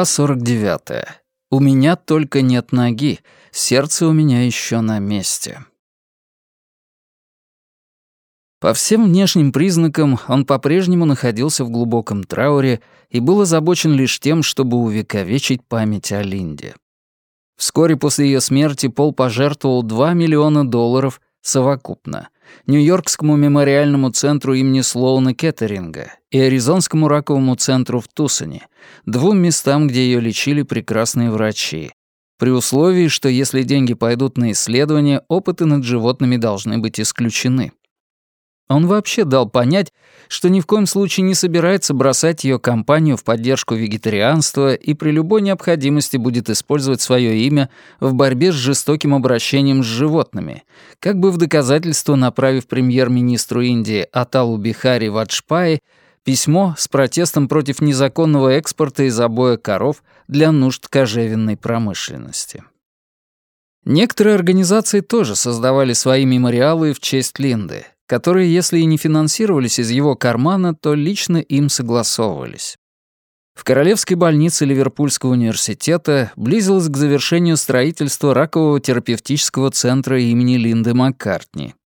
Глава 49. У меня только нет ноги, сердце у меня еще на месте. По всем внешним признакам он по-прежнему находился в глубоком трауре и был озабочен лишь тем, чтобы увековечить память о Линде. Вскоре после ее смерти Пол пожертвовал 2 миллиона долларов совокупно — Нью-Йоркскому мемориальному центру имени Слоуна Кеттеринга и Аризонскому раковому центру в Тусоне, двум местам, где ее лечили прекрасные врачи, при условии, что если деньги пойдут на исследования, опыты над животными должны быть исключены. Он вообще дал понять, что ни в коем случае не собирается бросать ее компанию в поддержку вегетарианства и при любой необходимости будет использовать свое имя в борьбе с жестоким обращением с животными, как бы в доказательство направив премьер-министру Индии Аталу Бихари Ваджпаи письмо с протестом против незаконного экспорта и забоя коров для нужд кожевенной промышленности. Некоторые организации тоже создавали свои мемориалы в честь Линды, которые, если и не финансировались из его кармана, то лично им согласовывались. В Королевской больнице Ливерпульского университета близилось к завершению строительство ракового терапевтического центра имени Линды Маккартни.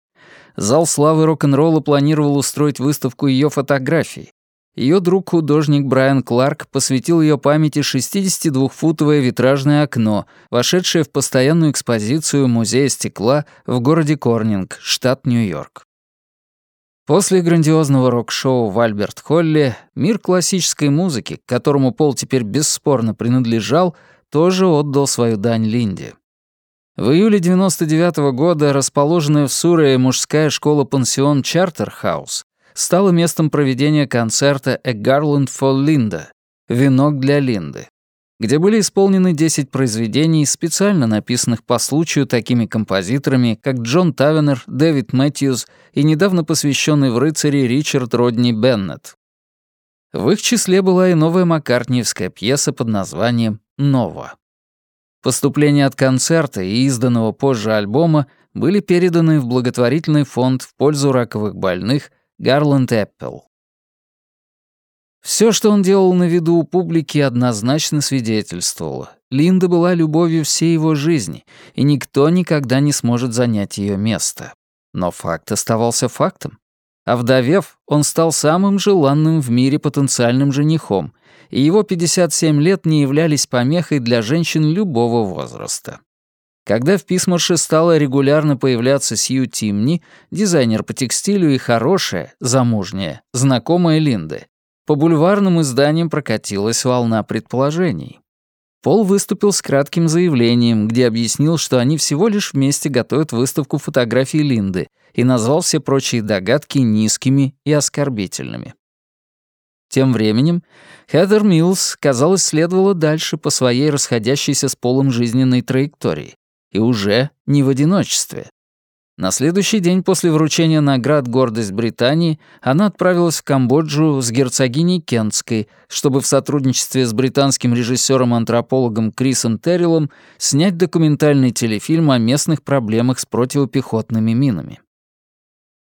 Зал славы рок-н-ролла планировал устроить выставку ее фотографий. Ее друг-художник Брайан Кларк посвятил ее памяти 62-футовое витражное окно, вошедшее в постоянную экспозицию Музея стекла в городе Корнинг, штат Нью-Йорк. После грандиозного рок-шоу в Альберт-Холле мир классической музыки, к которому Пол теперь бесспорно принадлежал, тоже отдал свою дань Линде. В июле 99 -го года расположенная в Сурее мужская школа-пансион Чартерхаус стала местом проведения концерта «A Garland for Linda» — «Венок для Линды» где были исполнены 10 произведений, специально написанных по случаю такими композиторами, как Джон Тавенер, Дэвид Мэтьюз и недавно посвященный в рыцари Ричард Родни Беннет. В их числе была и новая маккартниевская пьеса под названием «Нова». Поступления от концерта и изданного позже альбома были переданы в благотворительный фонд в пользу раковых больных Гарланд Эппел. Все, что он делал на виду у публики, однозначно свидетельствовало. Линда была любовью всей его жизни, и никто никогда не сможет занять ее место. Но факт оставался фактом. А вдовев, он стал самым желанным в мире потенциальным женихом, и его 57 лет не являлись помехой для женщин любого возраста. Когда в Писмарше стала регулярно появляться Сью Тимни, дизайнер по текстилю и хорошая, замужняя, знакомая Линды, по бульварным изданиям прокатилась волна предположений. Пол выступил с кратким заявлением, где объяснил, что они всего лишь вместе готовят выставку фотографий Линды и назвал все прочие догадки низкими и оскорбительными. Тем временем Хедер Миллс, казалось, следовала дальше по своей расходящейся с Полом жизненной траектории. И уже не в одиночестве. На следующий день после вручения наград «Гордость Британии» она отправилась в Камбоджу с герцогиней Кентской, чтобы в сотрудничестве с британским режиссером-антропологом Крисом Терриллом снять документальный телефильм о местных проблемах с противопехотными минами.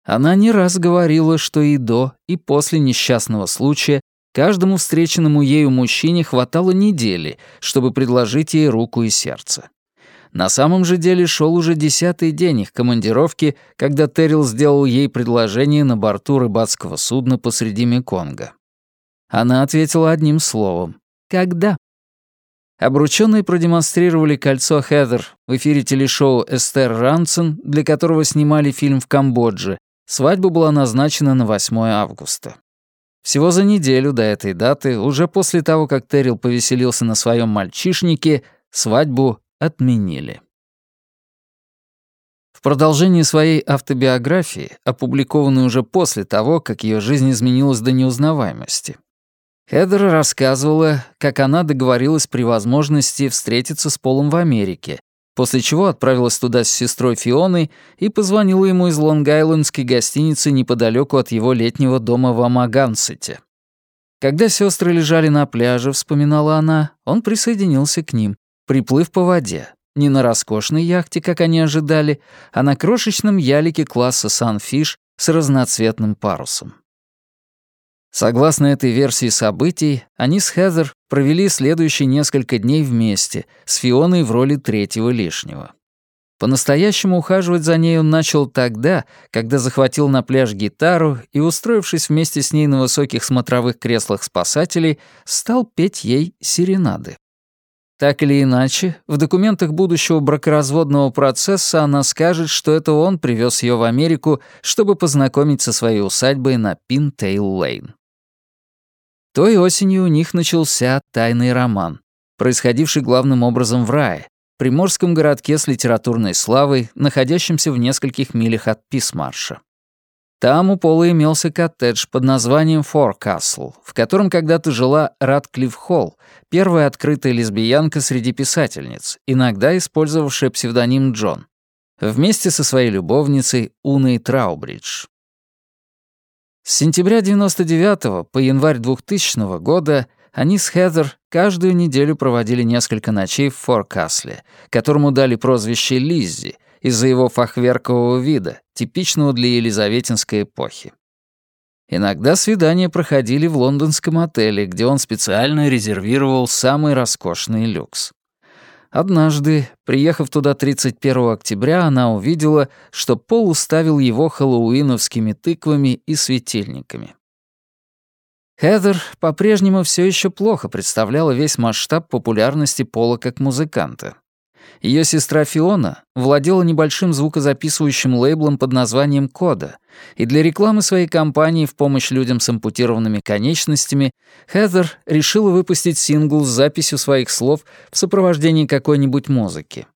Она не раз говорила, что и до, и после несчастного случая каждому встреченному ею мужчине хватало недели, чтобы предложить ей руку и сердце. На самом же деле шел уже десятый день их командировки, когда Террил сделал ей предложение на борту рыбацкого судна посреди Меконга. Она ответила одним словом «Когда?». Обручённые продемонстрировали кольцо Хедер в эфире телешоу «Эстер Рансен», для которого снимали фильм в Камбодже. Свадьба была назначена на 8 августа. Всего за неделю до этой даты, уже после того, как Террил повеселился на своем мальчишнике, свадьбу отменили. В продолжении своей автобиографии, опубликованной уже после того, как ее жизнь изменилась до неузнаваемости, Хедер рассказывала, как она договорилась при возможности встретиться с Полом в Америке, после чего отправилась туда с сестрой Фионой и позвонила ему из Лонг-Айлендской гостиницы неподалеку от его летнего дома в Амагансете. Когда сестры лежали на пляже, вспоминала она, он присоединился к ним, приплыв по воде. Не на роскошной яхте, как они ожидали, а на крошечном ялике класса Sunfish с разноцветным парусом. Согласно этой версии событий, они с Хезер провели следующие несколько дней вместе, с Фионой в роли третьего лишнего. По-настоящему ухаживать за ней он начал тогда, когда захватил на пляж гитару и, устроившись вместе с ней на высоких смотровых креслах спасателей, стал петь ей серенады. Так или иначе, в документах будущего бракоразводного процесса она скажет, что это он привез ее в Америку, чтобы познакомить со своей усадьбой на Пинтейл-Лейн. Той осенью у них начался тайный роман, происходивший главным образом в рае, приморском городке с литературной славой, находящемся в нескольких милях от Писмарша. Там у Пола имелся коттедж под названием Форкасл, в котором когда-то жила Радклифф Холл, первая открытая лесбиянка среди писательниц, иногда использовавшая псевдоним Джон, вместе со своей любовницей Уной Траубридж. С сентября 99 по январь 2000 года они с Хедер каждую неделю проводили несколько ночей в Форкасле, которому дали прозвище Лиззи из-за его фахверкового вида, типичного для елизаветинской эпохи. Иногда свидания проходили в лондонском отеле, где он специально резервировал самый роскошный люкс. Однажды, приехав туда 31 октября, она увидела, что Пол уставил его хэллоуиновскими тыквами и светильниками. Хедер по-прежнему все еще плохо представляла весь масштаб популярности Пола как музыканта. Ее сестра Фиона владела небольшим звукозаписывающим лейблом под названием «Кода», и для рекламы своей компании в помощь людям с ампутированными конечностями Хедер решила выпустить сингл с записью своих слов в сопровождении какой-нибудь музыки.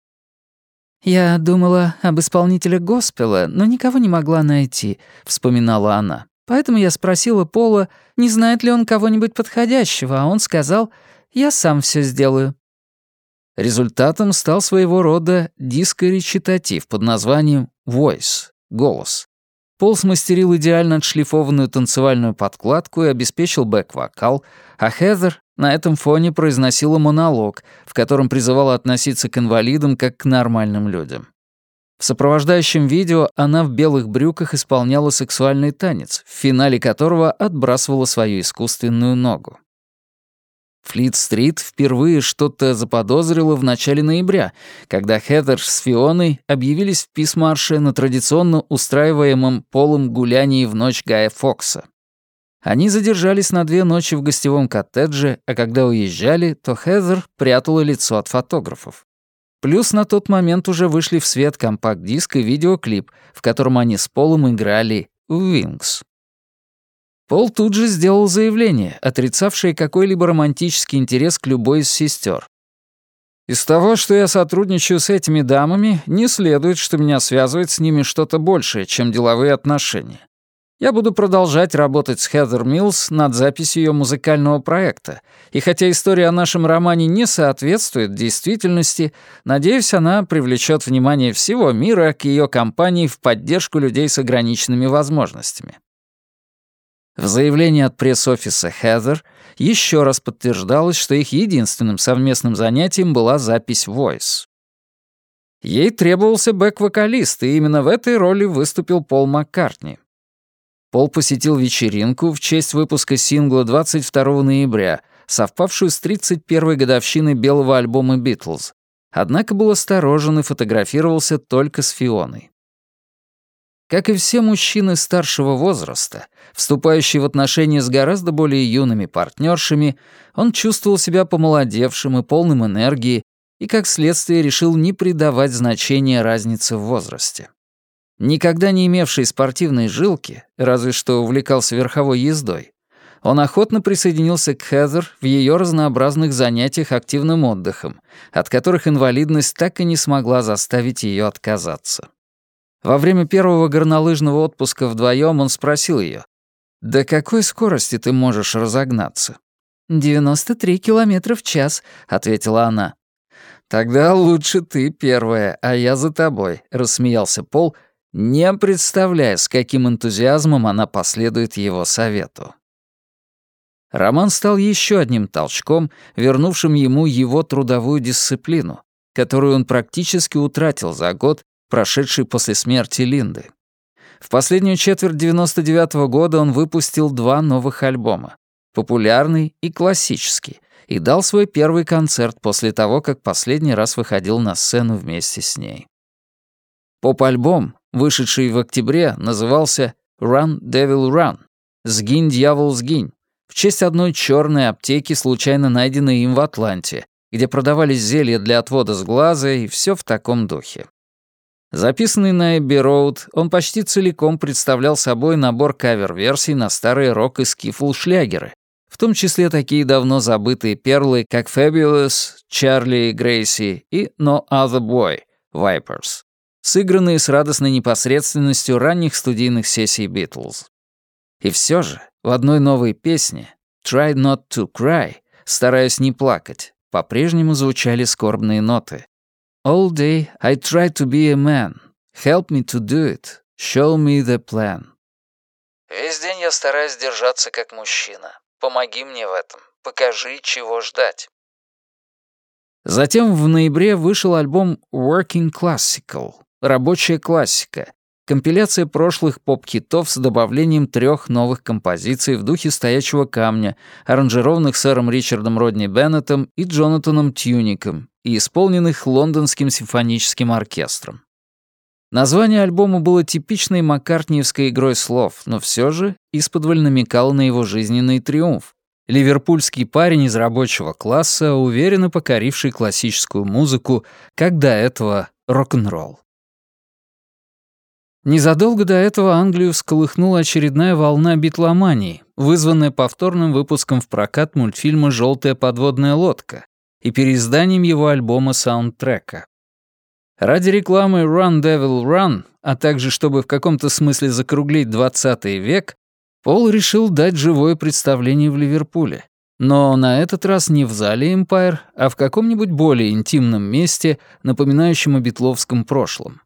«Я думала об исполнителе госпела, но никого не могла найти», — вспоминала она. Поэтому я спросила Пола, не знает ли он кого-нибудь подходящего, а он сказал, «Я сам все сделаю». Результатом стал своего рода диско-речитатив под названием «Voice» — «Голос». Пол смастерил идеально отшлифованную танцевальную подкладку и обеспечил бэк-вокал, а Хезер на этом фоне произносила монолог, в котором призывала относиться к инвалидам как к нормальным людям. В сопровождающем видео она в белых брюках исполняла сексуальный танец, в финале которого отбрасывала свою искусственную ногу. Флит-стрит впервые что-то заподозрила в начале ноября, когда Хедер с Фионой объявились в Писмарше на традиционно устраиваемом полом гулянии в ночь Гая Фокса. Они задержались на две ночи в гостевом коттедже, а когда уезжали, то Хедер прятала лицо от фотографов. Плюс на тот момент уже вышли в свет компакт-диск и видеоклип, в котором они с Полом играли в «Винкс». Пол тут же сделал заявление, отрицавшее какой-либо романтический интерес к любой из сестер. «Из того, что я сотрудничаю с этими дамами, не следует, что меня связывает с ними что-то большее, чем деловые отношения. Я буду продолжать работать с Хедер Милс над записью ее музыкального проекта, и хотя история о нашем романе не соответствует действительности, надеюсь, она привлечет внимание всего мира к ее компании в поддержку людей с ограниченными возможностями. В заявлении от пресс-офиса Хедер еще раз подтверждалось, что их единственным совместным занятием была запись Voice. Ей требовался бэк-вокалист, и именно в этой роли выступил Пол Маккартни. Пол посетил вечеринку в честь выпуска сингла 22 ноября, совпавшую с 31-й годовщиной белого альбома «Битлз», однако был осторожен и фотографировался только с Фионой. Как и все мужчины старшего возраста, вступающие в отношения с гораздо более юными партнершами, он чувствовал себя помолодевшим и полным энергии и, как следствие, решил не придавать значения разнице в возрасте. Никогда не имевший спортивной жилки, разве что увлекался верховой ездой, он охотно присоединился к Хезер в ее разнообразных занятиях активным отдыхом, от которых инвалидность так и не смогла заставить ее отказаться. Во время первого горнолыжного отпуска вдвоем он спросил ее, «До какой скорости ты можешь разогнаться?» «93 километра в час», — ответила она. «Тогда лучше ты первая, а я за тобой», — рассмеялся Пол, не представляя, с каким энтузиазмом она последует его совету. Роман стал еще одним толчком, вернувшим ему его трудовую дисциплину, которую он практически утратил за год, прошедший после смерти Линды. В последнюю четверть 99 -го года он выпустил два новых альбома — популярный и классический, и дал свой первый концерт после того, как последний раз выходил на сцену вместе с ней. Поп-альбом, вышедший в октябре, назывался «Run, Devil, Run» — «Сгинь, дьявол, сгинь», в честь одной черной аптеки, случайно найденной им в Атланте, где продавались зелья для отвода с глаза и все в таком духе. Записанный на Эбби Роуд, он почти целиком представлял собой набор кавер-версий на старые рок- и скифл-шлягеры, в том числе такие давно забытые перлы, как Fabulous, Charlie Грейси и No Other Boy, Vipers, сыгранные с радостной непосредственностью ранних студийных сессий Битлз. И все же, в одной новой песне «Try Not To Cry», стараясь не плакать, по-прежнему звучали скорбные ноты. All day I try to be a man. Help me to do it. Show me the plan. Весь день я стараюсь держаться как мужчина. Помоги мне в этом. Покажи, чего ждать. Затем в ноябре вышел альбом Working Classical — рабочая классика, компиляция прошлых поп-хитов с добавлением трех новых композиций в духе «Стоячего камня», аранжированных сэром Ричардом Родни Беннетом и Джонатаном Тьюником и исполненных Лондонским симфоническим оркестром. Название альбома было типичной маккартниевской игрой слов, но все же исподволь намекал на его жизненный триумф. Ливерпульский парень из рабочего класса, уверенно покоривший классическую музыку, как до этого рок-н-ролл. Незадолго до этого Англию всколыхнула очередная волна битломании, вызванная повторным выпуском в прокат мультфильма «Желтая подводная лодка» и переизданием его альбома саундтрека. Ради рекламы «Run, Devil, Run», а также чтобы в каком-то смысле закруглить 20 век, Пол решил дать живое представление в Ливерпуле. Но на этот раз не в зале Empire, а в каком-нибудь более интимном месте, напоминающем о битловском прошлом.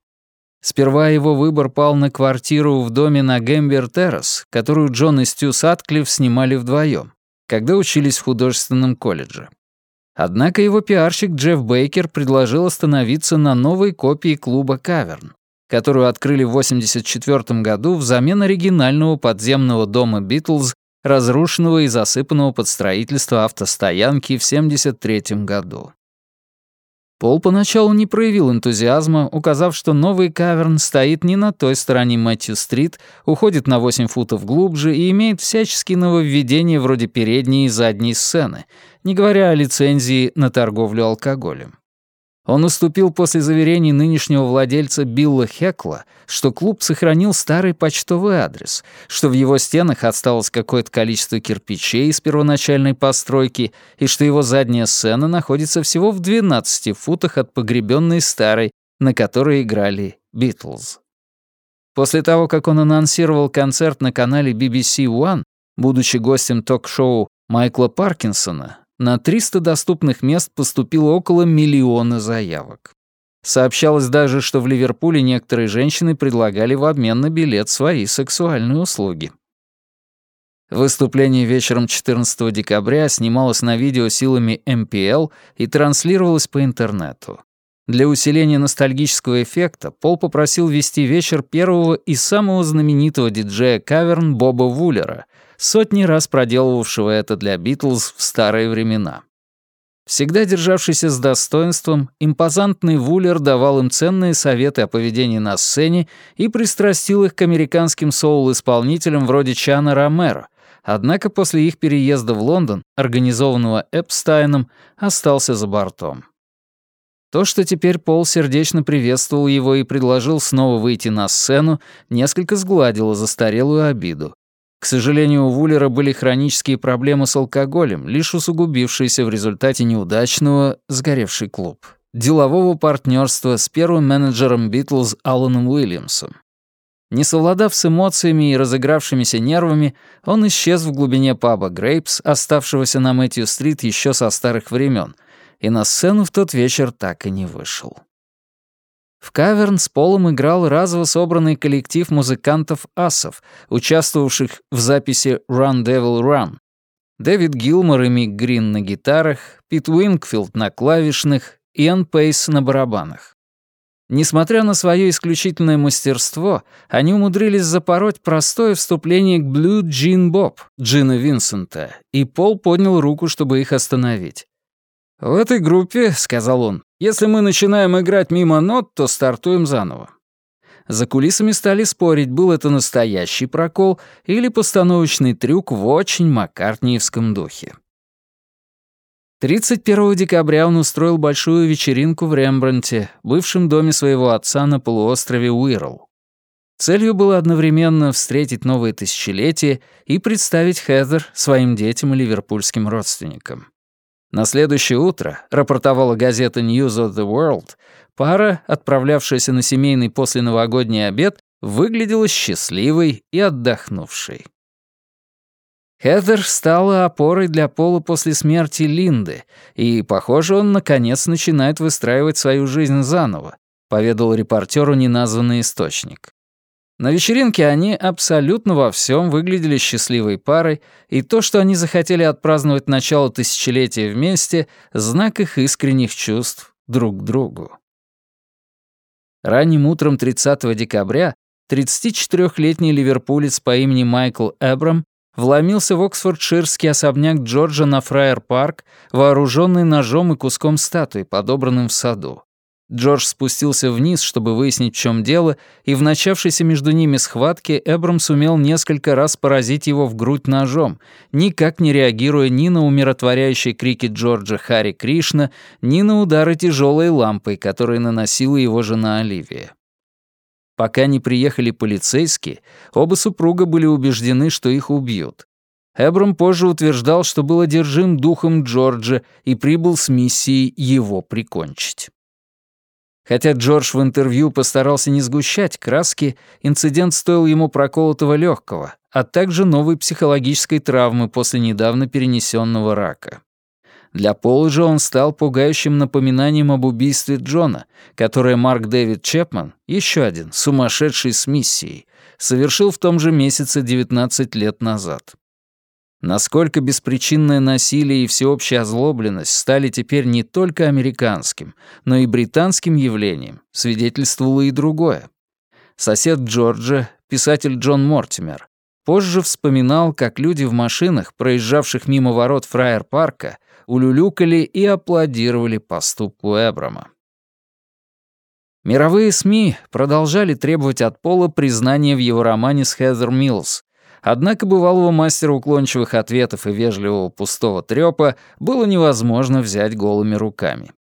Сперва его выбор пал на квартиру в доме на Гэмбер-Террас, которую Джон и Стю Сатклифф снимали вдвоем, когда учились в художественном колледже. Однако его пиарщик Джефф Бейкер предложил остановиться на новой копии клуба «Каверн», которую открыли в 1984 году взамен оригинального подземного дома «Битлз», разрушенного и засыпанного под строительство автостоянки в 1973 году. Пол поначалу не проявил энтузиазма, указав, что новый каверн стоит не на той стороне Мэтью-стрит, уходит на 8 футов глубже и имеет всяческие нововведения вроде передней и задней сцены, не говоря о лицензии на торговлю алкоголем. Он уступил после заверений нынешнего владельца Билла Хекла, что клуб сохранил старый почтовый адрес, что в его стенах осталось какое-то количество кирпичей из первоначальной постройки и что его задняя сцена находится всего в 12 футах от погребенной старой, на которой играли Битлз. После того, как он анонсировал концерт на канале BBC One, будучи гостем ток-шоу Майкла Паркинсона, на 300 доступных мест поступило около миллиона заявок. Сообщалось даже, что в Ливерпуле некоторые женщины предлагали в обмен на билет свои сексуальные услуги. Выступление вечером 14 декабря снималось на видео силами MPL и транслировалось по интернету. Для усиления ностальгического эффекта Пол попросил вести вечер первого и самого знаменитого диджея каверн Боба Вуллера — сотни раз проделывавшего это для Битлз в старые времена. Всегда державшийся с достоинством, импозантный Вуллер давал им ценные советы о поведении на сцене и пристрастил их к американским соул-исполнителям вроде Чана Ромеро, однако после их переезда в Лондон, организованного Эпстайном, остался за бортом. То, что теперь Пол сердечно приветствовал его и предложил снова выйти на сцену, несколько сгладило застарелую обиду. К сожалению, у Вуллера были хронические проблемы с алкоголем, лишь усугубившиеся в результате неудачного «сгоревший клуб» делового партнерства с первым менеджером Битлз Аланом Уильямсом. Не совладав с эмоциями и разыгравшимися нервами, он исчез в глубине паба «Грейпс», оставшегося на Мэтью-стрит еще со старых времен, и на сцену в тот вечер так и не вышел. В каверн с Полом играл разово собранный коллектив музыкантов-асов, участвовавших в записи «Run Devil Run». Дэвид Гилмор и Мик Грин на гитарах, Пит Уинкфилд на клавишных, Иэн Пейс на барабанах. Несмотря на свое исключительное мастерство, они умудрились запороть простое вступление к Blue Jean Bob Джина Винсента, и Пол поднял руку, чтобы их остановить. «В этой группе, — сказал он, — если мы начинаем играть мимо нот, то стартуем заново». За кулисами стали спорить, был это настоящий прокол или постановочный трюк в очень маккартниевском духе. 31 декабря он устроил большую вечеринку в Рембранте, бывшем доме своего отца на полуострове Уирл. Целью было одновременно встретить новое тысячелетие и представить Хедер своим детям и ливерпульским родственникам. На следующее утро, рапортовала газета News of the World, пара, отправлявшаяся на семейный посленовогодний обед, выглядела счастливой и отдохнувшей. Хедер стала опорой для Пола после смерти Линды, и, похоже, он, наконец, начинает выстраивать свою жизнь заново, поведал репортеру неназванный источник. На вечеринке они абсолютно во всем выглядели счастливой парой, и то, что они захотели отпраздновать начало тысячелетия вместе, знак их искренних чувств друг к другу. Ранним утром 30 декабря 34-летний ливерпулец по имени Майкл Эбрам вломился в оксфордширский особняк Джорджа на Фраер-парк, вооруженный ножом и куском статуи, подобранным в саду. Джордж спустился вниз, чтобы выяснить, в чем дело, и в начавшейся между ними схватке Эбрам сумел несколько раз поразить его в грудь ножом, никак не реагируя ни на умиротворяющие крики Джорджа Хари Кришна, ни на удары тяжелой лампой, которые наносила его жена Оливия. Пока не приехали полицейские, оба супруга были убеждены, что их убьют. Эбрам позже утверждал, что был одержим духом Джорджа и прибыл с миссией его прикончить. Хотя Джордж в интервью постарался не сгущать краски, инцидент стоил ему проколотого легкого, а также новой психологической травмы после недавно перенесенного рака. Для Пола же он стал пугающим напоминанием об убийстве Джона, которое Марк Дэвид Чепман, еще один, сумасшедший с миссией, совершил в том же месяце 19 лет назад. Насколько беспричинное насилие и всеобщая озлобленность стали теперь не только американским, но и британским явлением, свидетельствовало и другое. Сосед Джорджа, писатель Джон Мортимер, позже вспоминал, как люди в машинах, проезжавших мимо ворот Фраер-парка, улюлюкали и аплодировали поступку Эбрама. Мировые СМИ продолжали требовать от Пола признания в его романе с Хезер Миллс, однако бывалого мастера уклончивых ответов и вежливого пустого трёпа было невозможно взять голыми руками.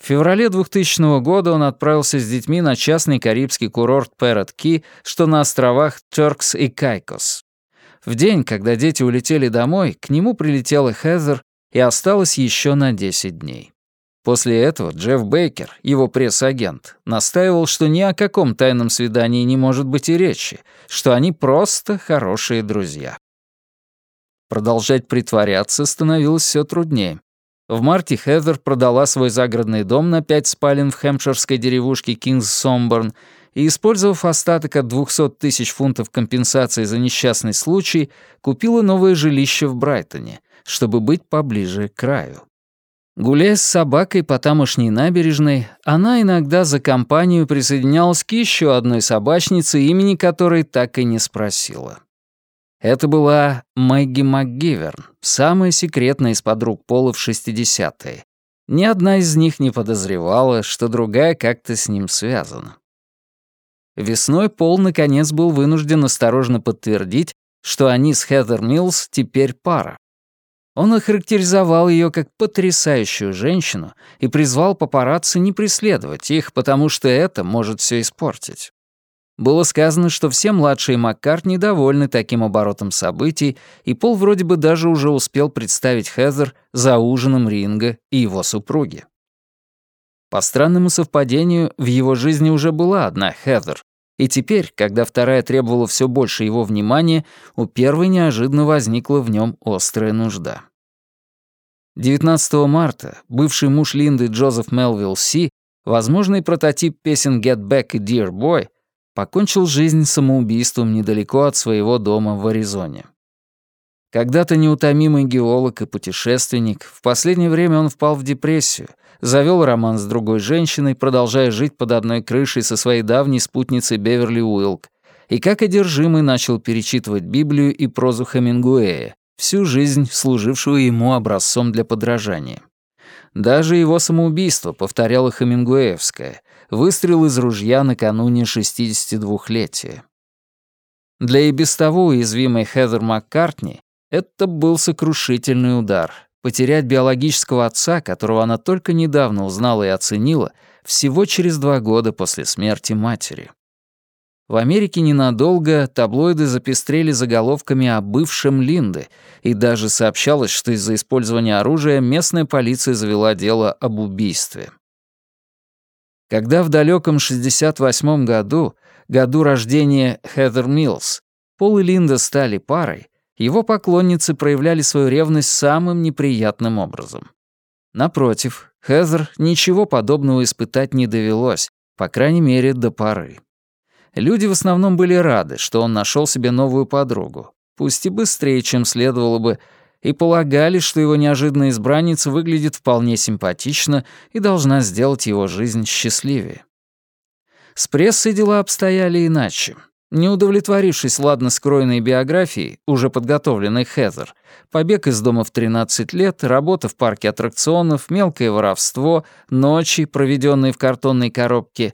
В феврале 2000 года он отправился с детьми на частный карибский курорт Перрот-Ки, что на островах Тёркс и Кайкос. В день, когда дети улетели домой, к нему прилетела Хезер и осталось еще на 10 дней. После этого Джефф Бейкер, его пресс-агент, настаивал, что ни о каком тайном свидании не может быть и речи, что они просто хорошие друзья. Продолжать притворяться становилось все труднее. В марте Хедер продала свой загородный дом на пять спален в хэмпширской деревушке Кингс-Сомборн и, использовав остаток от 200 тысяч фунтов компенсации за несчастный случай, купила новое жилище в Брайтоне, чтобы быть поближе к краю. Гуляя с собакой по тамошней набережной, она иногда за компанию присоединялась к еще одной собачнице, имени которой так и не спросила. Это была Мэгги МакГиверн, самая секретная из подруг Пола в 60-е. Ни одна из них не подозревала, что другая как-то с ним связана. Весной Пол наконец был вынужден осторожно подтвердить, что они с Хедер Милls теперь пара. Он охарактеризовал ее как потрясающую женщину и призвал папарацци не преследовать их, потому что это может все испортить. Было сказано, что все младшие Маккарт недовольны таким оборотом событий, и Пол вроде бы даже уже успел представить Хезер за ужином Ринга и его супруги. По странному совпадению, в его жизни уже была одна Хезер, и теперь, когда вторая требовала все больше его внимания, у первой неожиданно возникла в нем острая нужда. 19 марта бывший муж Линды Джозеф Мелвилл Си, возможный прототип песен «Get Back» и «Dear Boy», покончил жизнь самоубийством недалеко от своего дома в Аризоне. Когда-то неутомимый геолог и путешественник, в последнее время он впал в депрессию, завел роман с другой женщиной, продолжая жить под одной крышей со своей давней спутницей Беверли Уилк, и как одержимый начал перечитывать Библию и прозу Хемингуэя, всю жизнь служившего ему образцом для подражания. Даже его самоубийство повторяло Хемингуэевское, выстрел из ружья накануне 62-летия. Для и без того уязвимой Хедер Маккартни это был сокрушительный удар. Потерять биологического отца, которого она только недавно узнала и оценила, всего через два года после смерти матери. В Америке ненадолго таблоиды запестрели заголовками о бывшем Линды, и даже сообщалось, что из-за использования оружия местная полиция завела дело об убийстве. Когда в далеком 68 году, году рождения Хедер Милс, Пол и Линда стали парой, его поклонницы проявляли свою ревность самым неприятным образом. Напротив, Хезер ничего подобного испытать не довелось, по крайней мере, до поры. Люди в основном были рады, что он нашел себе новую подругу, пусть и быстрее, чем следовало бы, и полагали, что его неожиданная избранница выглядит вполне симпатично и должна сделать его жизнь счастливее. С прессой дела обстояли иначе. Не удовлетворившись ладно скроенной биографией, уже подготовленной Хезер, побег из дома в 13 лет, работа в парке аттракционов, мелкое воровство, ночи, проведенные в картонной коробке,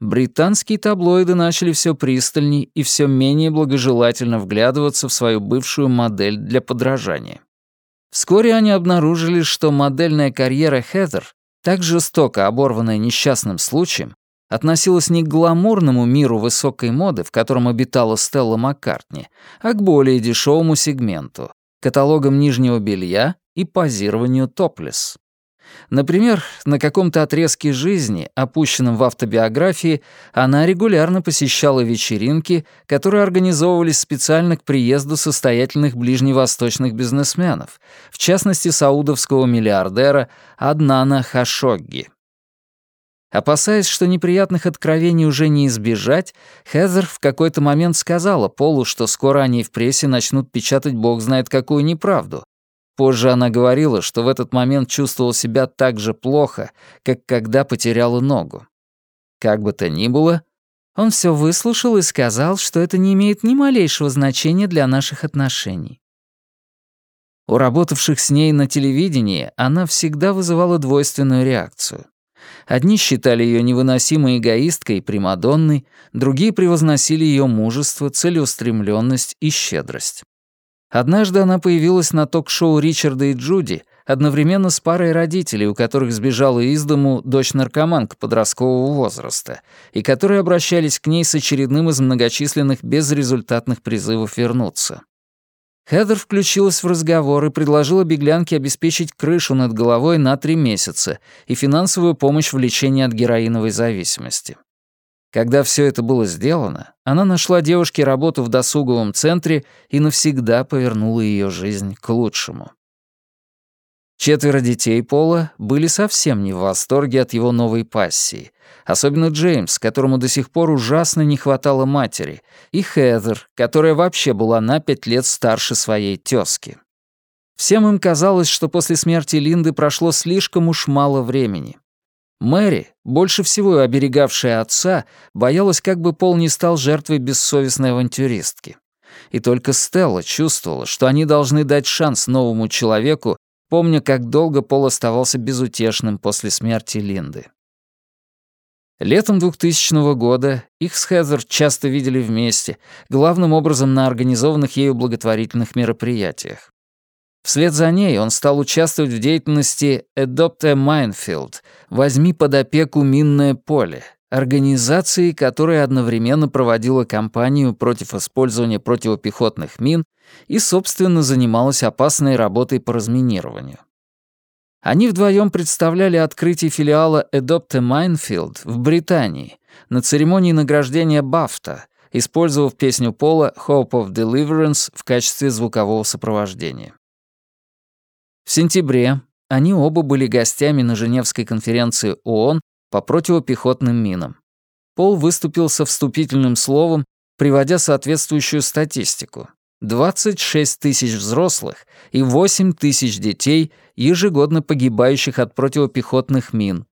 британские таблоиды начали все пристальней и все менее благожелательно вглядываться в свою бывшую модель для подражания. Вскоре они обнаружили, что модельная карьера Хезер, так жестоко оборванная несчастным случаем, относилась не к гламурному миру высокой моды, в котором обитала Стелла Маккартни, а к более дешевому сегменту — каталогам нижнего белья и позированию топлес. Например, на каком-то отрезке жизни, опущенном в автобиографии, она регулярно посещала вечеринки, которые организовывались специально к приезду состоятельных ближневосточных бизнесменов, в частности саудовского миллиардера Аднана Хашогги. Опасаясь, что неприятных откровений уже не избежать, Хезер в какой-то момент сказала Полу, что скоро они в прессе начнут печатать бог знает какую неправду. Позже она говорила, что в этот момент чувствовала себя так же плохо, как когда потеряла ногу. Как бы то ни было, он все выслушал и сказал, что это не имеет ни малейшего значения для наших отношений. У работавших с ней на телевидении она всегда вызывала двойственную реакцию. Одни считали ее невыносимой эгоисткой и примадонной, другие превозносили ее мужество, целеустремленность и щедрость. Однажды она появилась на ток-шоу Ричарда и Джуди одновременно с парой родителей, у которых сбежала из дому дочь-наркоманка подросткового возраста, и которые обращались к ней с очередным из многочисленных безрезультатных призывов вернуться. Хедер включилась в разговор и предложила беглянке обеспечить крышу над головой на три месяца и финансовую помощь в лечении от героиновой зависимости. Когда все это было сделано, она нашла девушке работу в досуговом центре и навсегда повернула ее жизнь к лучшему. Четверо детей Пола были совсем не в восторге от его новой пассии, особенно Джеймс, которому до сих пор ужасно не хватало матери, и Хедер, которая вообще была на пять лет старше своей тёзки. Всем им казалось, что после смерти Линды прошло слишком уж мало времени. Мэри, больше всего оберегавшая отца, боялась, как бы Пол не стал жертвой бессовестной авантюристки. И только Стелла чувствовала, что они должны дать шанс новому человеку, помня, как долго Пол оставался безутешным после смерти Линды. Летом 2000 года их с Хезер часто видели вместе, главным образом на организованных ею благотворительных мероприятиях. Вслед за ней он стал участвовать в деятельности Adopt a Minefield — «Возьми под опеку минное поле», организации, которая одновременно проводила кампанию против использования противопехотных мин и, собственно, занималась опасной работой по разминированию. Они вдвоем представляли открытие филиала Adopt a Minefield в Британии на церемонии награждения Бафта, использовав песню Пола «Hope of Deliverance» в качестве звукового сопровождения. В сентябре они оба были гостями на Женевской конференции ООН по противопехотным минам. Пол выступил со вступительным словом, приводя соответствующую статистику. 26 тысяч взрослых и 8 тысяч детей, ежегодно погибающих от противопехотных мин,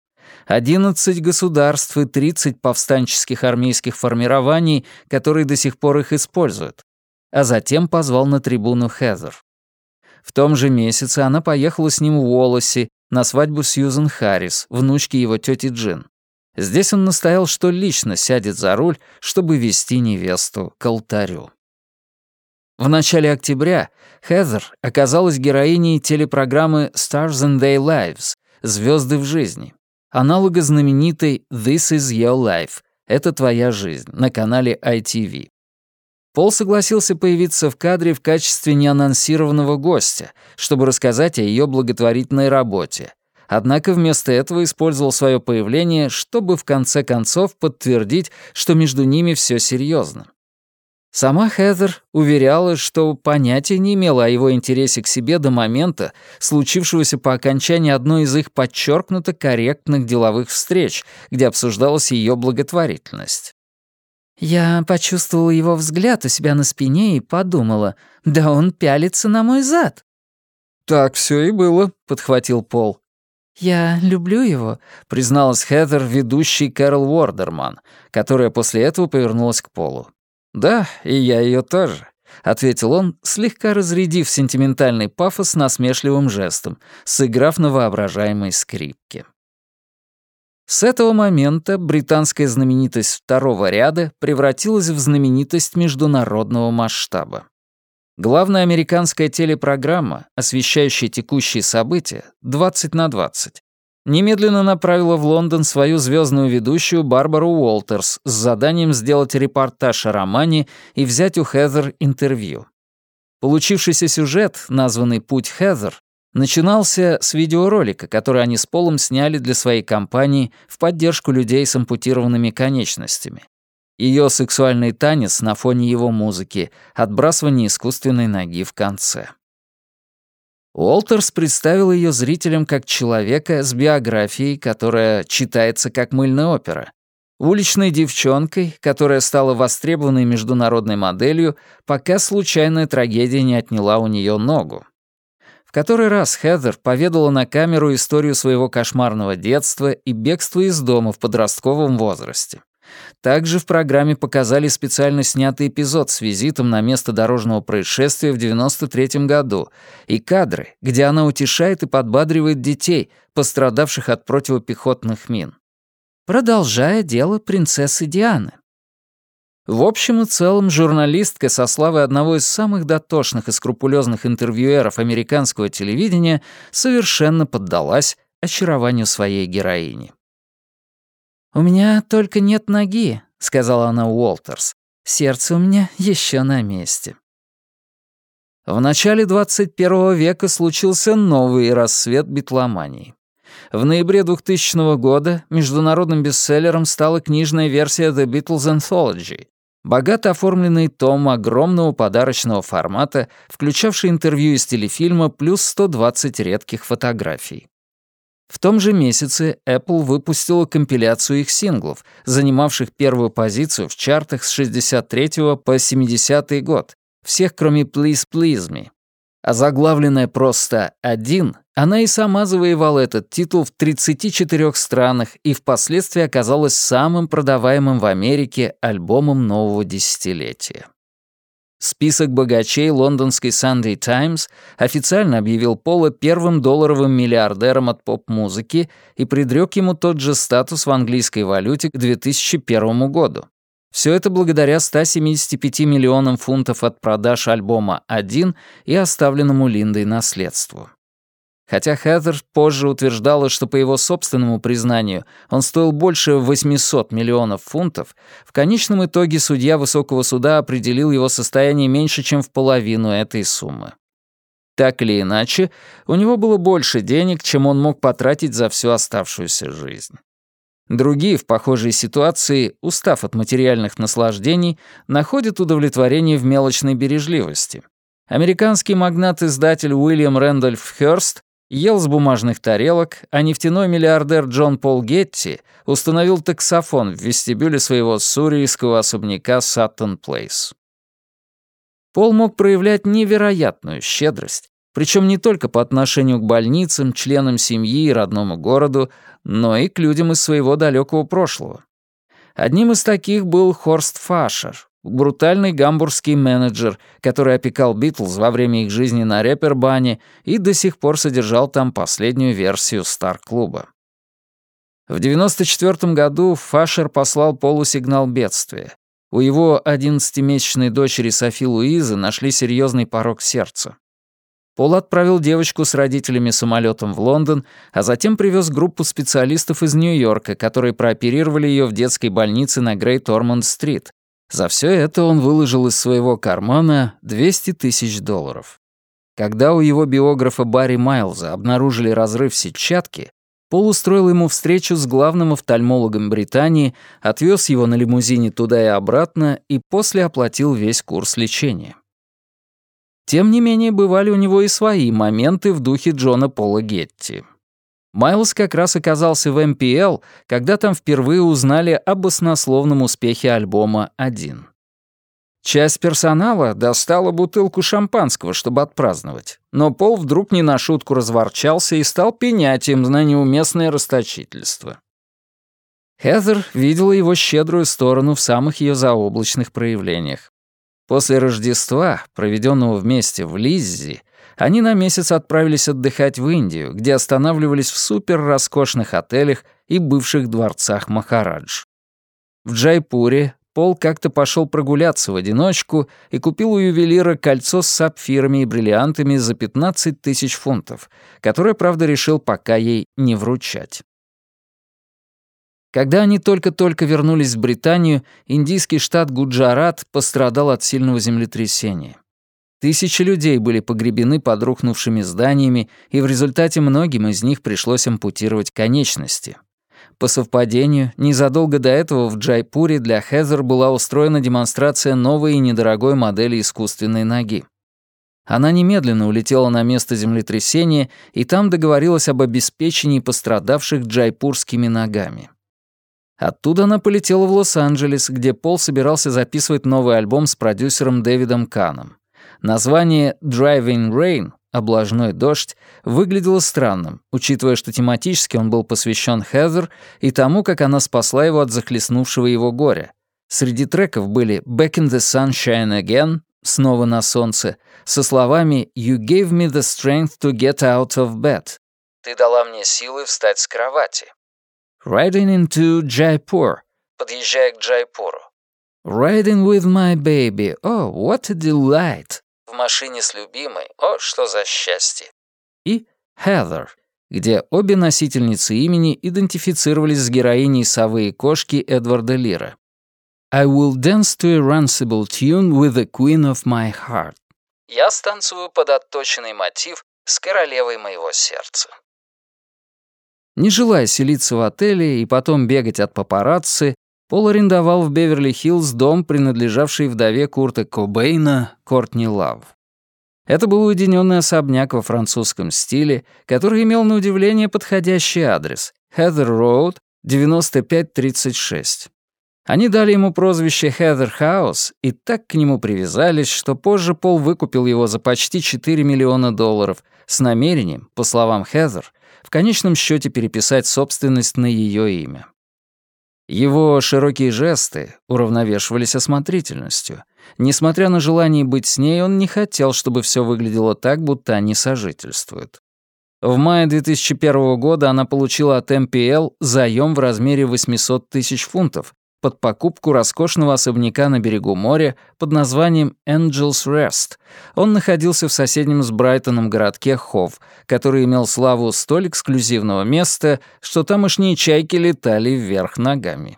11 государств и 30 повстанческих армейских формирований, которые до сих пор их используют, а затем позвал на трибуну Хезер. В том же месяце она поехала с ним в Уолласи на свадьбу Сьюзен Харрис, внучки его тети Джин. Здесь он настоял, что лично сядет за руль, чтобы вести невесту к алтарю. В начале октября Хезер оказалась героиней телепрограммы «Stars in Their Lives» «Звезды в жизни», аналога знаменитой «This is your life» — «Это твоя жизнь» на канале ITV. Пол согласился появиться в кадре в качестве неанонсированного гостя, чтобы рассказать о ее благотворительной работе. Однако вместо этого использовал свое появление, чтобы в конце концов подтвердить, что между ними все серьезно. Сама Хезер уверяла, что понятия не имела о его интересе к себе до момента, случившегося по окончании одной из их подчеркнуто корректных деловых встреч, где обсуждалась ее благотворительность. Я почувствовала его взгляд у себя на спине и подумала, да он пялится на мой зад. «Так все и было», — подхватил Пол. «Я люблю его», — призналась Хедер, ведущий Кэрол Уордерман, которая после этого повернулась к Полу. «Да, и я ее тоже», — ответил он, слегка разрядив сентиментальный пафос насмешливым жестом, сыграв на воображаемой скрипке. С этого момента британская знаменитость второго ряда превратилась в знаменитость международного масштаба. Главная американская телепрограмма, освещающая текущие события, 20 на 20, немедленно направила в Лондон свою звездную ведущую Барбару Уолтерс с заданием сделать репортаж о романе и взять у Хезер интервью. Получившийся сюжет, названный «Путь Хезер», начинался с видеоролика, который они с Полом сняли для своей компании в поддержку людей с ампутированными конечностями. Ее сексуальный танец на фоне его музыки, отбрасывание искусственной ноги в конце. Уолтерс представил ее зрителям как человека с биографией, которая читается как мыльная опера, уличной девчонкой, которая стала востребованной международной моделью, пока случайная трагедия не отняла у нее ногу. В который раз Хедер поведала на камеру историю своего кошмарного детства и бегства из дома в подростковом возрасте. Также в программе показали специально снятый эпизод с визитом на место дорожного происшествия в 93 году и кадры, где она утешает и подбадривает детей, пострадавших от противопехотных мин. Продолжая дело принцессы Дианы. В общем и целом, журналистка со славой одного из самых дотошных и скрупулезных интервьюеров американского телевидения совершенно поддалась очарованию своей героини. «У меня только нет ноги», — сказала она Уолтерс. «Сердце у меня еще на месте». В начале 21 века случился новый рассвет битломании. В ноябре 2000 года международным бестселлером стала книжная версия The Beatles Anthology, богато оформленный том огромного подарочного формата, включавший интервью из телефильма плюс 120 редких фотографий. В том же месяце Apple выпустила компиляцию их синглов, занимавших первую позицию в чартах с 63 по 70 год, всех кроме «Please Please Me». А заглавленная просто «Один», она и сама завоевала этот титул в 34 странах и впоследствии оказалась самым продаваемым в Америке альбомом нового десятилетия. Список богачей лондонской Sunday Times официально объявил Пола первым долларовым миллиардером от поп-музыки и предрек ему тот же статус в английской валюте к 2001 году. Все это благодаря 175 миллионам фунтов от продаж альбома «Один» и оставленному Линдой наследству. Хотя Хэттер позже утверждала, что по его собственному признанию он стоил больше 800 миллионов фунтов, в конечном итоге судья высокого суда определил его состояние меньше, чем в половину этой суммы. Так или иначе, у него было больше денег, чем он мог потратить за всю оставшуюся жизнь. Другие в похожей ситуации, устав от материальных наслаждений, находят удовлетворение в мелочной бережливости. Американский магнат-издатель Уильям Рэндольф Хёрст ел с бумажных тарелок, а нефтяной миллиардер Джон Пол Гетти установил таксофон в вестибюле своего сурийского особняка Саттон Плейс. Пол мог проявлять невероятную щедрость, причем не только по отношению к больницам, членам семьи и родному городу, но и к людям из своего далекого прошлого. Одним из таких был Хорст Фашер, брутальный гамбургский менеджер, который опекал Битлз во время их жизни на Репербане и до сих пор содержал там последнюю версию Стар-клуба. В 94 году Фашер послал Полу сигнал бедствия. У его 11-месячной дочери Софи Луизы нашли серьезный порог сердца. Пол отправил девочку с родителями самолетом в Лондон, а затем привез группу специалистов из Нью-Йорка, которые прооперировали ее в детской больнице на Грейт Ормонд-стрит. За все это он выложил из своего кармана 200 тысяч долларов. Когда у его биографа Барри Майлза обнаружили разрыв сетчатки, Пол устроил ему встречу с главным офтальмологом Британии, отвез его на лимузине туда и обратно и после оплатил весь курс лечения. Тем не менее, бывали у него и свои моменты в духе Джона Пола Гетти. Майлз как раз оказался в МПЛ, когда там впервые узнали об основном успехе альбома «Один». Часть персонала достала бутылку шампанского, чтобы отпраздновать, но Пол вдруг не на шутку разворчался и стал пенять им на неуместное расточительство. Хезер видела его щедрую сторону в самых ее заоблачных проявлениях. После Рождества, проведенного вместе в Лиззи, они на месяц отправились отдыхать в Индию, где останавливались в супер-роскошных отелях и бывших дворцах Махарадж. В Джайпуре Пол как-то пошел прогуляться в одиночку и купил у ювелира кольцо с сапфирами и бриллиантами за 15 тысяч фунтов, которое, правда, решил пока ей не вручать. Когда они только-только вернулись в Британию, индийский штат Гуджарат пострадал от сильного землетрясения. Тысячи людей были погребены под рухнувшими зданиями, и в результате многим из них пришлось ампутировать конечности. По совпадению, незадолго до этого в Джайпуре для Хезер была устроена демонстрация новой и недорогой модели искусственной ноги. Она немедленно улетела на место землетрясения и там договорилась об обеспечении пострадавших джайпурскими ногами. Оттуда она полетела в Лос-Анджелес, где Пол собирался записывать новый альбом с продюсером Дэвидом Каном. Название «Driving Rain» «Облажной дождь» выглядело странным, учитывая, что тематически он был посвящен Хезер и тому, как она спасла его от захлестнувшего его горя. Среди треков были «Back in the Sunshine Again» «Снова на солнце» со словами «You gave me the strength to get out of bed» «Ты дала мне силы встать с кровати» Riding into Jaipur. Подъезжая к Джайпуру. Riding with my baby. Oh, what a delight. В машине с любимой. О, что за счастье. И Heather, где обе носительницы имени идентифицировались с героиней совы и кошки Эдварда Лира. I will dance to a runcible tune with the queen of my heart. Я станцую под отточенный мотив с королевой моего сердца. Не желая селиться в отеле и потом бегать от папарацци, Пол арендовал в Беверли-Хиллз дом, принадлежавший вдове Курта Кобейна, Кортни Лав. Это был уединенный особняк во французском стиле, который имел на удивление подходящий адрес — Heather Road, 9536. Они дали ему прозвище Heather House и так к нему привязались, что позже Пол выкупил его за почти 4 миллиона долларов с намерением, по словам Heather, в конечном счете переписать собственность на ее имя. Его широкие жесты уравновешивались осмотрительностью. Несмотря на желание быть с ней, он не хотел, чтобы все выглядело так, будто они сожительствуют. В мае 2001 года она получила от МПЛ заем в размере 800 тысяч фунтов, под покупку роскошного особняка на берегу моря под названием Angel's Rest. Он находился в соседнем с Брайтоном городке Хов, который имел славу столь эксклюзивного места, что тамошние чайки летали вверх ногами.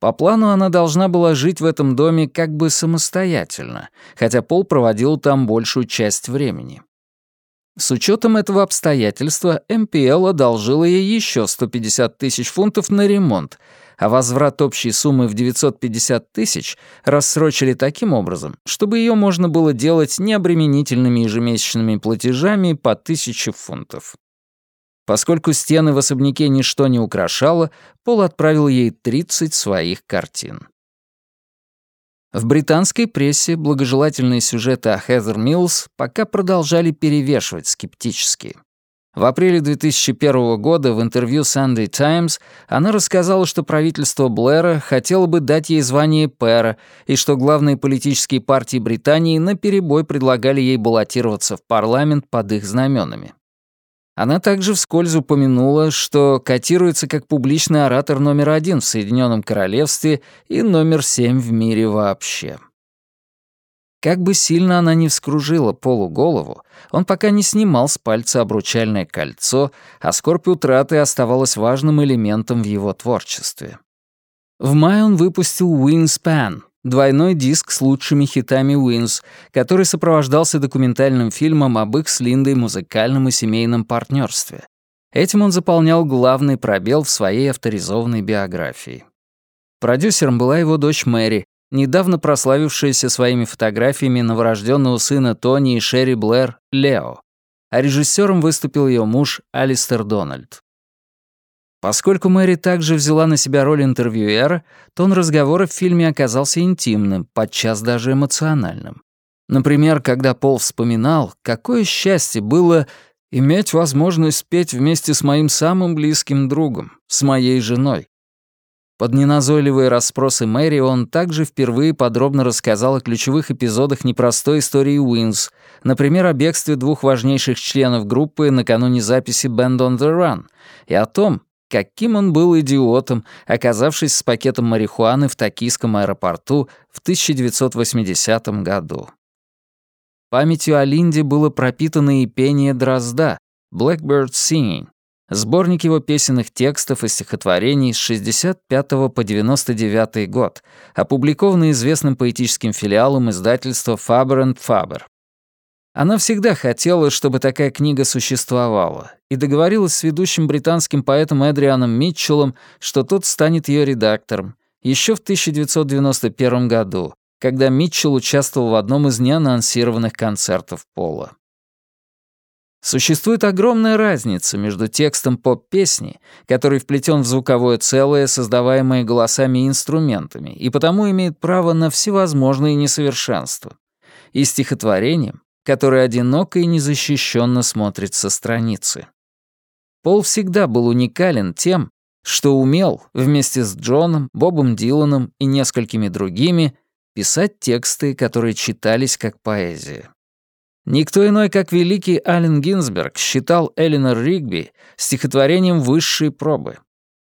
По плану она должна была жить в этом доме как бы самостоятельно, хотя Пол проводил там большую часть времени. С учетом этого обстоятельства МПЛ одолжила ей еще 150 тысяч фунтов на ремонт, а возврат общей суммы в 950 тысяч рассрочили таким образом, чтобы ее можно было делать необременительными ежемесячными платежами по 1000 фунтов. Поскольку стены в особняке ничто не украшало, Пол отправил ей 30 своих картин. В британской прессе благожелательные сюжеты о Хезер Миллс пока продолжали перевешивать скептические. В апреле 2001 года в интервью Sunday Times она рассказала, что правительство Блэра хотело бы дать ей звание пэра и что главные политические партии Британии наперебой предлагали ей баллотироваться в парламент под их знаменами. Она также вскользь упомянула, что котируется как публичный оратор номер один в Соединенном Королевстве и номер семь в мире вообще. Как бы сильно она ни вскружила Полу голову, он пока не снимал с пальца обручальное кольцо, а скорбь утраты оставалась важным элементом в его творчестве. В мае он выпустил «Wingspan», Двойной диск с лучшими хитами Wings, который сопровождался документальным фильмом об их с Линдой музыкальном и семейном партнерстве. Этим он заполнял главный пробел в своей авторизованной биографии. Продюсером была его дочь Мэри, недавно прославившаяся своими фотографиями новорожденного сына Тони и Шерри Блэр Лео, а режиссером выступил ее муж Алистер Дональд. Поскольку Мэри также взяла на себя роль интервьюера, тон разговора в фильме оказался интимным, подчас даже эмоциональным. Например, когда Пол вспоминал, какое счастье было иметь возможность спеть вместе с моим самым близким другом, с моей женой. Под неназойливые расспросы Мэри он также впервые подробно рассказал о ключевых эпизодах непростой истории Wings, например, о бегстве двух важнейших членов группы накануне записи «Band on the Run», и о том, каким он был идиотом, оказавшись с пакетом марихуаны в токийском аэропорту в 1980 году. Памятью о Линде было пропитано и пение Дрозда «Blackbird Singing», сборник его песенных текстов и стихотворений с 65 по 99 год, опубликованный известным поэтическим филиалом издательства Faber Faber. Она всегда хотела, чтобы такая книга существовала, и договорилась с ведущим британским поэтом Эдрианом Митчеллом, что тот станет ее редактором, еще в 1991 году, когда Митчелл участвовал в одном из неанонсированных концертов Пола. Существует огромная разница между текстом поп-песни, который вплетен в звуковое целое, создаваемое голосами и инструментами, и потому имеет право на всевозможные несовершенства, и стихотворением, который одиноко и незащищенно смотрит со страницы. Пол всегда был уникален тем, что умел вместе с Джоном, Бобом Диланом и несколькими другими писать тексты, которые читались как поэзия. Никто иной, как великий Аллен Гинзберг, считал Элинор Ригби стихотворением высшей пробы.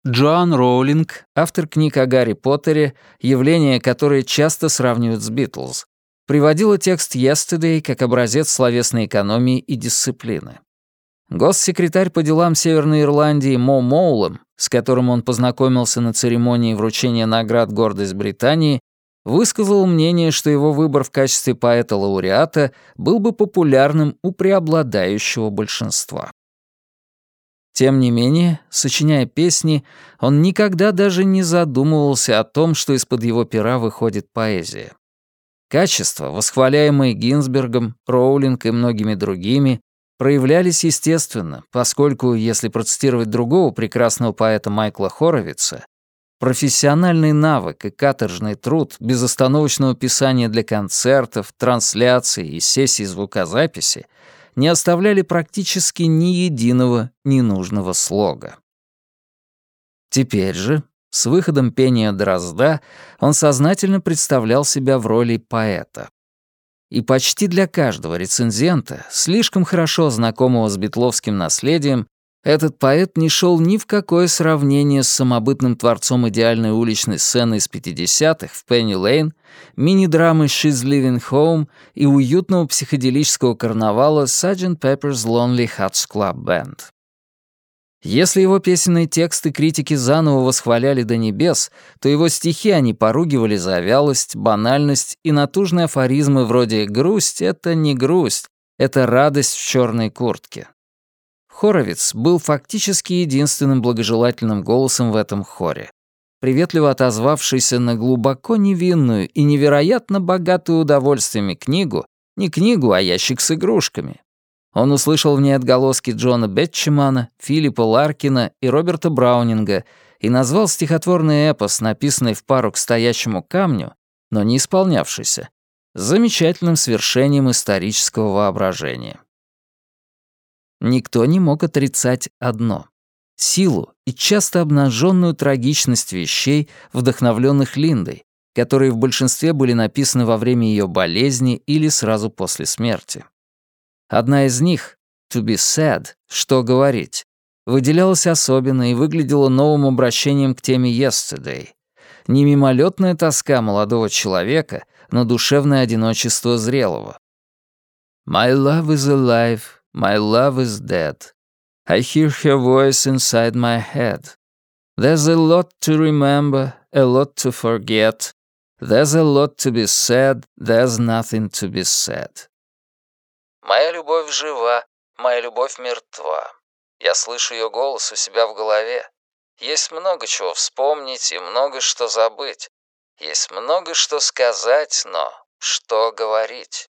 Джоан Роулинг, автор книг о Гарри Поттере, явление, которое часто сравнивают с Битлз, приводила текст «Yesterday» как образец словесной экономии и дисциплины. Госсекретарь по делам Северной Ирландии Мо Моулем, с которым он познакомился на церемонии вручения наград «Гордость Британии», высказал мнение, что его выбор в качестве поэта-лауреата был бы популярным у преобладающего большинства. Тем не менее, сочиняя песни, он никогда даже не задумывался о том, что из-под его пера выходит поэзия. Качества, восхваляемые Гинзбергом, Роулинг и многими другими, проявлялись естественно, поскольку, если процитировать другого прекрасного поэта Майкла Хоровица, профессиональный навык и каторжный труд безостановочного писания для концертов, трансляций и сессий звукозаписи не оставляли практически ни единого ненужного слога. Теперь же, с выходом пения Дрозда он сознательно представлял себя в роли поэта. И почти для каждого рецензента, слишком хорошо знакомого с битловским наследием, этот поэт не шел ни в какое сравнение с самобытным творцом идеальной уличной сцены из 50-х в Пенни Лейн, мини-драмы «She's Living Home» и уютного психоделического карнавала «Sgt. Pepper's Lonely Hearts Club Band». Если его песенные тексты критики заново восхваляли до небес, то его стихи они поругивали за вялость, банальность и натужные афоризмы вроде «грусть — это не грусть, это радость в черной куртке». Хоровиц был фактически единственным благожелательным голосом в этом хоре, приветливо отозвавшийся на глубоко невинную и невероятно богатую удовольствиями книгу, не книгу, а ящик с игрушками, он услышал в ней отголоски Джона Бетчемана, Филиппа Ларкина и Роберта Браунинга и назвал стихотворный эпос, написанный в пару к стоящему камню, но не исполнявшийся, замечательным свершением исторического воображения. Никто не мог отрицать одно — силу и часто обнаженную трагичность вещей, вдохновленных Линдой, которые в большинстве были написаны во время ее болезни или сразу после смерти. Одна из них, «To be sad», «Что говорить», выделялась особенно и выглядела новым обращением к теме «Yesterday». Не мимолетная тоска молодого человека, но душевное одиночество зрелого. «My love is alive, my love is dead. I hear her voice inside my head. There's a lot to remember, a lot to forget. There's a lot to be said, there's nothing to be said. Моя любовь жива, моя любовь мертва. Я слышу ее голос у себя в голове. Есть много чего вспомнить и много что забыть. Есть много что сказать, но что говорить?